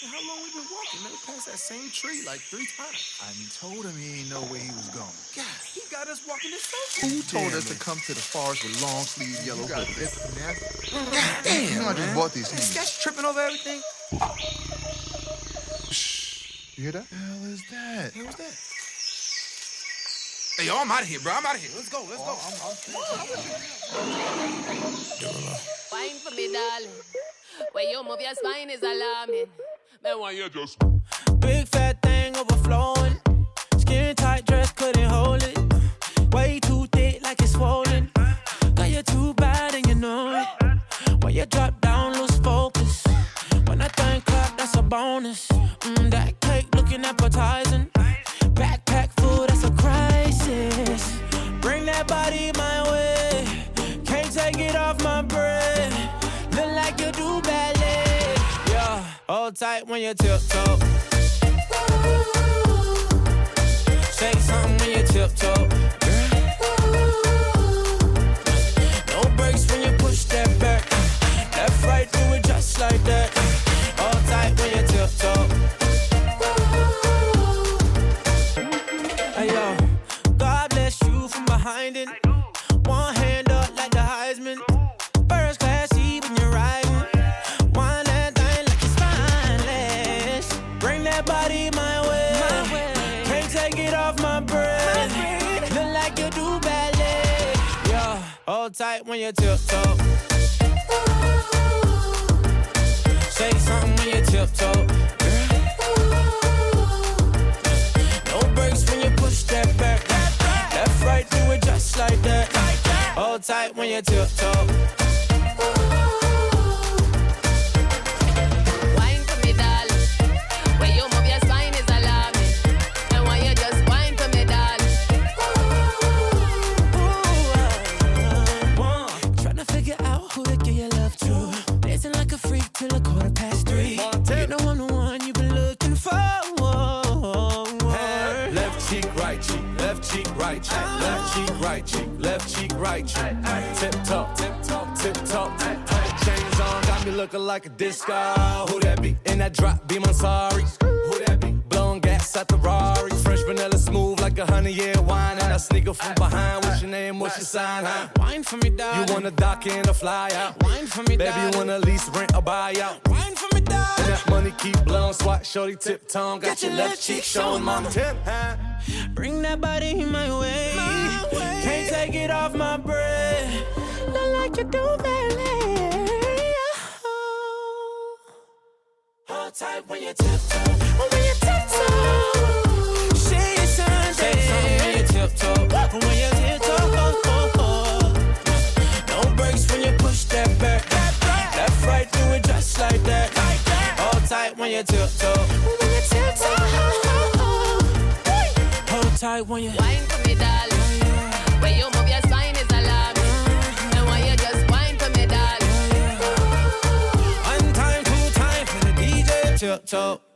How long we been walking? Never passed that same tree like three times. I told him he ain't know where he was going. God, he got us walking this circle. Who told Damn us to come to the forest with long sleeve yellow got hoodies? God damn, I just bought these This things. guy's tripping over everything. Shh. You hear that? hell is that? Hey, what's that? Hey, yo, I'm out of here, bro. I'm out of here. Let's go. Let's go. Wine for me, darling. Where you move your spine is alarming. Me want you just. Big fat thing overflowing. Skin tight dress couldn't hold it. Way too thick like it's swollen. Got you're too bad and you know it. When you drop down, lose focus. When I thing clap, that's a bonus. Mm, that cake looking appetizing. Backpack full, that's a crisis. Tight when you tiptoe. Say something when you tiptoe. No breaks when you push that back. Left, right, do it just like that. That body my way. Can't take it off my breath. Look like you do ballet. Yeah, hold tight when you tiptoe. Say something when you tiptoe. No breaks when you push that back. Left, right, do it just like that. Hold tight when you tiptoe. Dancing like a freak till a quarter past three. You know I'm the one you've been looking for. Left cheek, right cheek, left cheek, right cheek, left cheek, right cheek, left cheek, right cheek. Tip top, tip top, tip top. Chains on, got me looking like a disco. Who that be? In that drop, be my sorry. Who that be? Blowing gas at the Rari. Vanilla smooth like a honey year wine. And I sneak up from behind. What's your name? What's your sign? Huh? Wine for me, darling. You wanna dock in or fly out? Wine for me, Baby, you wanna lease, rent, or buy out? Wine for me, And darling. that money keep blowing, swat, shorty, tip tongue. Got, your left cheek showing, mama. Tip, huh? Bring that body my way. Can't take it off my breath. Look like you do ballet. Hold tight when you tiptoe. When you tiptoe. Tight when you tiptoe. When you tiptoe. Hold tight when you. Wine for me, darling. Where you move your spine is alarming. Me want you just wine for me, darling. One time, two time for the DJ. Tiptoe.